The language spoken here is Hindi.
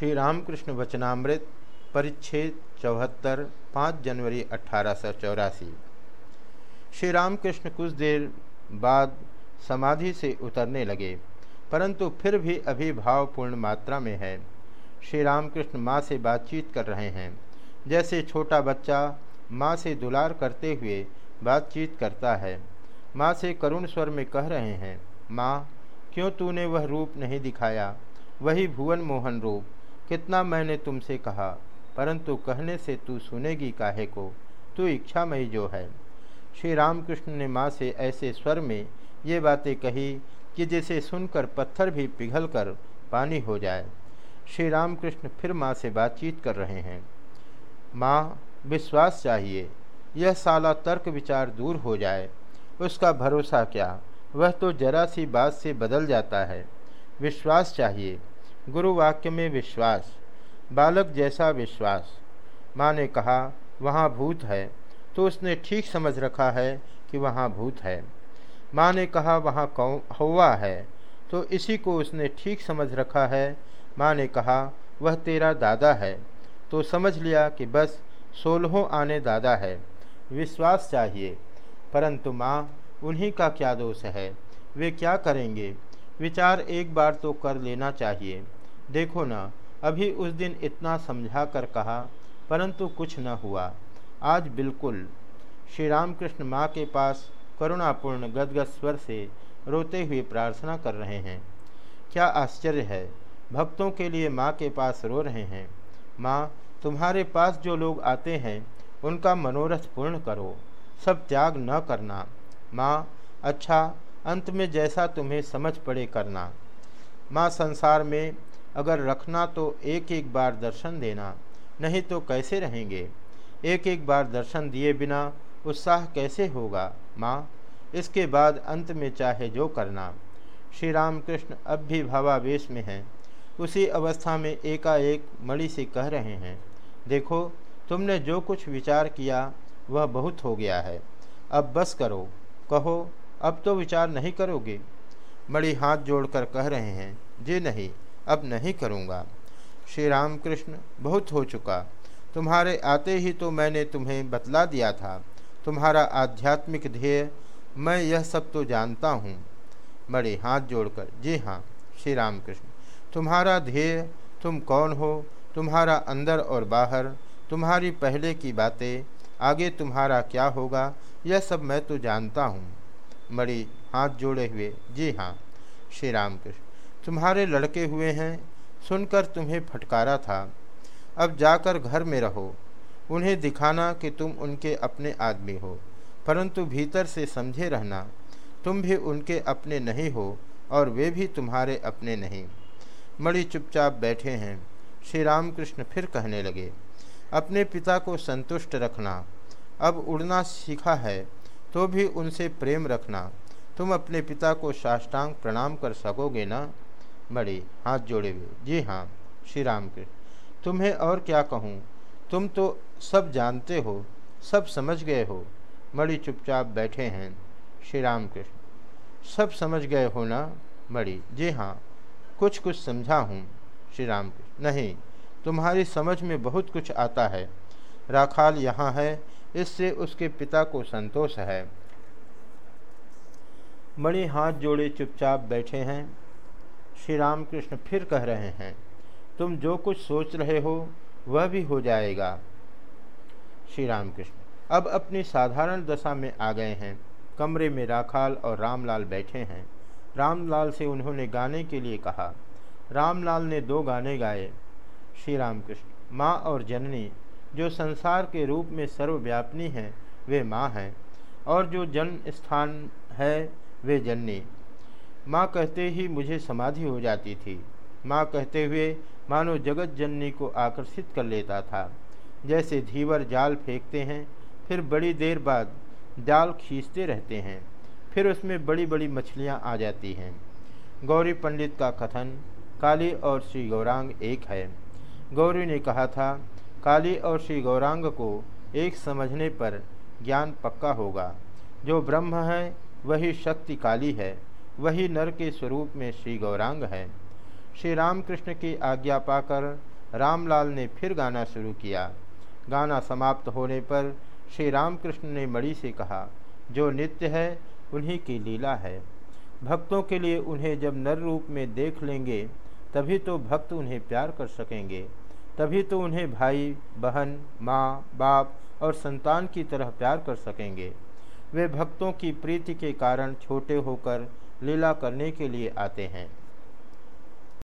श्री रामकृष्ण वचनामृत, परिच्छेद चौहत्तर, पाँच जनवरी अठारह श्री रामकृष्ण कुछ देर बाद समाधि से उतरने लगे, परंतु फिर भी अभी भावपूर्ण मात्रा में है। श्री रामकृष्ण माँ से बातचीत कर रहे हैं। जैसे छोटा बच्चा माँ से दुलार करते हुए बातचीत करता है। माँ से करुण स्वर में कह रहे हैं, माँ, क्यों तूने वह रूप नहीं दिखाया? वही भुवन मोहन रूप। कितना मैंने तुमसे कहा, परंतु कहने से तू सुनेगी काहे को? तू इच्छा इच्छामयी जो है। श्री रामकृष्ण ने माँ से ऐसे स्वर में ये बातें कही कि जिसे सुनकर पत्थर भी पिघल कर पानी हो जाए। श्री रामकृष्ण फिर माँ से बातचीत कर रहे हैं। माँ, विश्वास चाहिए। यह साला तर्क विचार दूर हो जाए। उसका भरोसा क्या? वह तो जरा सी बात से बदल जाता है। विश्वास चाहिए। गुरु वाक्य में विश्वास, बालक जैसा विश्वास। माँ ने कहा, वहाँ भूत है। तो उसने ठीक समझ रखा है कि वहाँ भूत है। माँ ने कहा, वहाँ कौ, हवा है। तो इसी को उसने ठीक समझ रखा है। माँ ने कहा, वह तेरा दादा है। तो समझ लिया कि बस सोलहों आने दादा है। विश्वास चाहिए। परंतु माँ, उन्हीं का क्या दोष है? वे क्या करेंगे? विचार एक बार तो कर लेना चाहिए। देखो ना, अभी उस दिन इतना समझा कर कहा, परंतु कुछ न हुआ। आज बिल्कुल। श्री रामकृष्ण माँ के पास करुणापूर्ण गदगद स्वर से रोते हुए प्रार्थना कर रहे हैं। क्या आश्चर्य है, भक्तों के लिए माँ के पास रो रहे हैं। माँ, तुम्हारे पास जो लोग आते हैं, उनका मनोरथ पूर्ण करो, सब त्याग न करना। माँ अच्छा अंत में जैसा तुम्हें समझ पड़े करना। माँ, संसार में अगर रखना तो एक एक बार दर्शन देना, नहीं तो कैसे रहेंगे? एक एक बार दर्शन दिए बिना उत्साह कैसे होगा, माँ? इसके बाद अंत में चाहे जो करना। श्री रामकृष्ण अब भी भावावेश में हैं। उसी अवस्था में एकाएक मणि से कह रहे हैं, देखो, तुमने जो कुछ विचार किया, वह बहुत हो गया है। अब बस करो। कहो, अब तो विचार नहीं करोगे? मणि हाथ जोड़कर कह रहे हैं, जी नहीं। अब नहीं करूँगा। श्री रामकृष्ण, बहुत हो चुका। तुम्हारे आते ही तो मैंने तुम्हें बतला दिया था। तुम्हारा आध्यात्मिक ध्येय, मैं यह सब तो जानता हूँ। बड़े हाथ जोड़कर, जी हाँ श्री राम कृष्ण तुम्हारा ध्येय, तुम कौन हो? तुम्हारा अंदर और बाहर, तुम्हारी पहले की बातें, आगे तुम्हारा क्या होगा? यह सब मैं तो जानता हूँ। मणि हाथ जोड़े हुए, जी हाँ श्री रामकृष्ण। तुम्हारे लड़के हुए हैं, सुनकर तुम्हें फटकारा था। अब जाकर घर में रहो। उन्हें दिखाना कि तुम उनके अपने आदमी हो, परंतु भीतर से समझे रहना, तुम भी उनके अपने नहीं हो और वे भी तुम्हारे अपने नहीं। मणि चुपचाप बैठे हैं। श्री रामकृष्ण फिर कहने लगे, अपने पिता को संतुष्ट रखना। अब उड़ना सीखा है तो भी उनसे प्रेम रखना। तुम अपने पिता को साष्टांग प्रणाम कर सकोगे ना? बड़े हाथ जोड़े हुए। जी हाँ श्री राम के तुम्हें और क्या कहूँ? तुम तो सब जानते हो, सब समझ गए हो। मणि चुपचाप बैठे हैं श्री राम कृष्ण सब समझ गए हो ना? मणि जी हाँ कुछ कुछ समझा हूँ श्री राम कृष्ण नहीं, तुम्हारी समझ में बहुत कुछ आता है। राखाल यहाँ है, इससे उसके पिता को संतोष है। मणि हाथ जोड़े चुपचाप बैठे हैं। श्री रामकृष्ण फिर कह रहे हैं, तुम जो कुछ सोच रहे हो, वह भी हो जाएगा। श्री रामकृष्ण अब अपनी साधारण दशा में आ गए हैं। कमरे में राखाल और रामलाल बैठे हैं। रामलाल से उन्होंने गाने के लिए कहा। रामलाल ने दो गाने गाए। श्री रामकृष्ण माँ और जननी, जो संसार के रूप में सर्वव्यापनी हैं, वे माँ हैं, और जो जन्म स्थान है, वे जननी। माँ कहते ही मुझे समाधि हो जाती थी। माँ कहते हुए मानो जगत जननी को आकर्षित कर लेता था। जैसे धीवर जाल फेंकते हैं, फिर बड़ी देर बाद जाल खींचते रहते हैं, फिर उसमें बड़ी बड़ी मछलियाँ आ जाती हैं। गौरी पंडित का कथन, काली और श्री गौरांग एक है। गौरी ने कहा था, काली और श्री गौरांग को एक समझने पर ज्ञान पक्का होगा। जो ब्रह्म है, वही शक्ति काली है। वही नर के स्वरूप में श्री गौरांग है। श्री रामकृष्ण की आज्ञा पाकर रामलाल ने फिर गाना शुरू किया। गाना समाप्त होने पर श्री रामकृष्ण ने मणि से कहा, जो नित्य है, उन्हीं की लीला है। भक्तों के लिए उन्हें जब नर रूप में देख लेंगे, तभी तो भक्त उन्हें प्यार कर सकेंगे। तभी तो उन्हें भाई, बहन, माँ, बाप और संतान की तरह प्यार कर सकेंगे। वे भक्तों की प्रीति के कारण छोटे होकर लीला करने के लिए आते हैं।